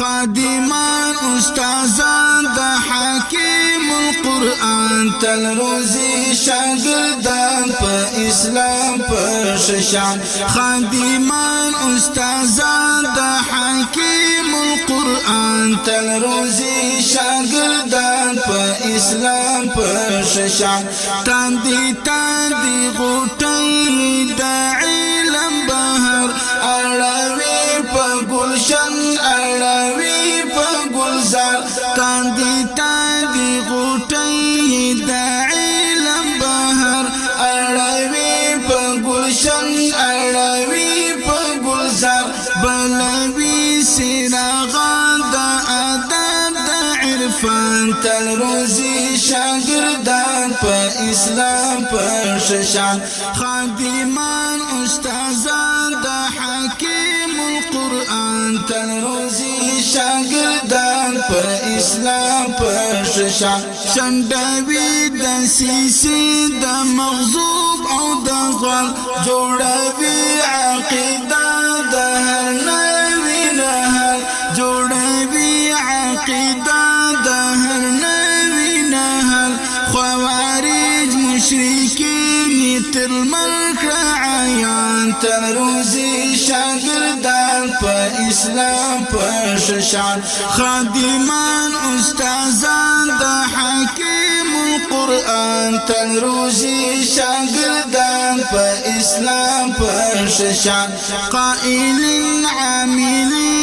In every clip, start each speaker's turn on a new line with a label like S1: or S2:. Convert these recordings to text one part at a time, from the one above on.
S1: خادمان استازان د حکیم القرآن تل روزی شاگردان په اسلام په ششان. خادمان استازان د حکیم القرآن تل روزی شاگردان په اسلام په ششان. تاندی تاندی غټي د گلشن اړوي په گلزار بلوي سراغان د ادب د عرفان، تل روزي شاگردان په اسلام په ششان. خادمان استادان د حکیم القرآن، تل روزي شاگردان په اسلام په ششان. شندوي د سیسي د مغزوب او د غل جوړوي عقیده د هر نوی نهر جوړوي عقیده د هر نوی نهر خوارج مشرکین تر ملک عیان تر روزي شاگردان په اسلام په ششان خادمان استادان د حکیم القرآن تل روزي شاگردان پا اسلام پر ششان. قائل عاملین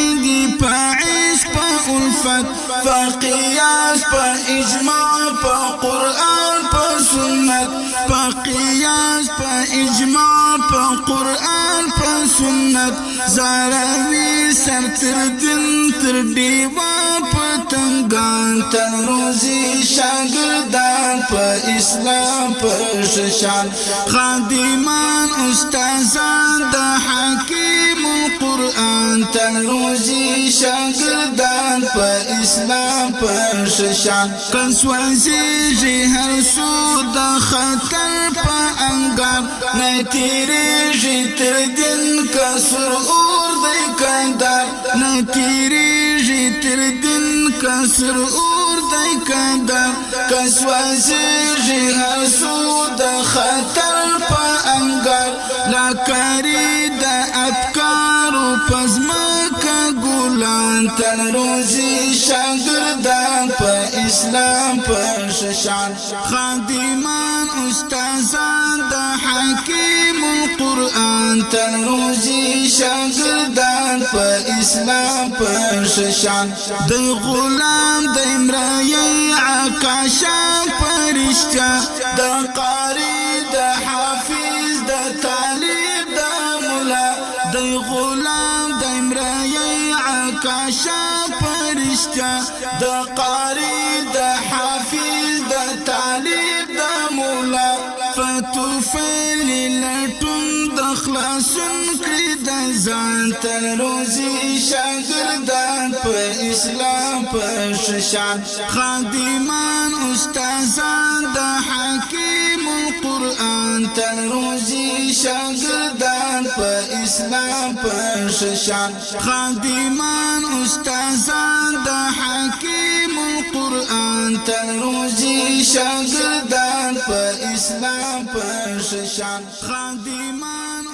S1: الفت فقياس په اجماع په قرآن په سنت. په قياس په اجماع په قرآن په سنت. زاروي سر تر دن، تر دیوا پتنگان تن روزی شاگردان په اسلام په ششان. خادمان استازان د حکیم تن روزی شاگردان په اسلام په ششان. کنسوازی جی هر سو د خطر په انګار نه تیریږي تر دن کسر اور دی کندار نه تیریږي تر دن کسر اور دی کندار کسوازی هر سو د خطر په انګار لا کاری د افکار پزماکا ګلان تن روزي شاگردان په اسلام په ششان. خادمان استادان د حکیم القرآن تن روزي شاگردان په اسلام په ششان. د غلام، د امرای عکاشا پرشتہ د قاری مولا د غلام د امرای عکاشا پرشتہ د قاری، د حافظ، د طالب، د مولا فتوفل لټون د خلاصون کړی د ځان تر روزي شاگردان په اسلام، په ششان خادمان، استادان، د حکیم القرآن تر روزي شاگردان په اسلام په ششان خادمان استادان دا حکیم القرآن تر روزي شاگردان په اسلام په ششان خادمان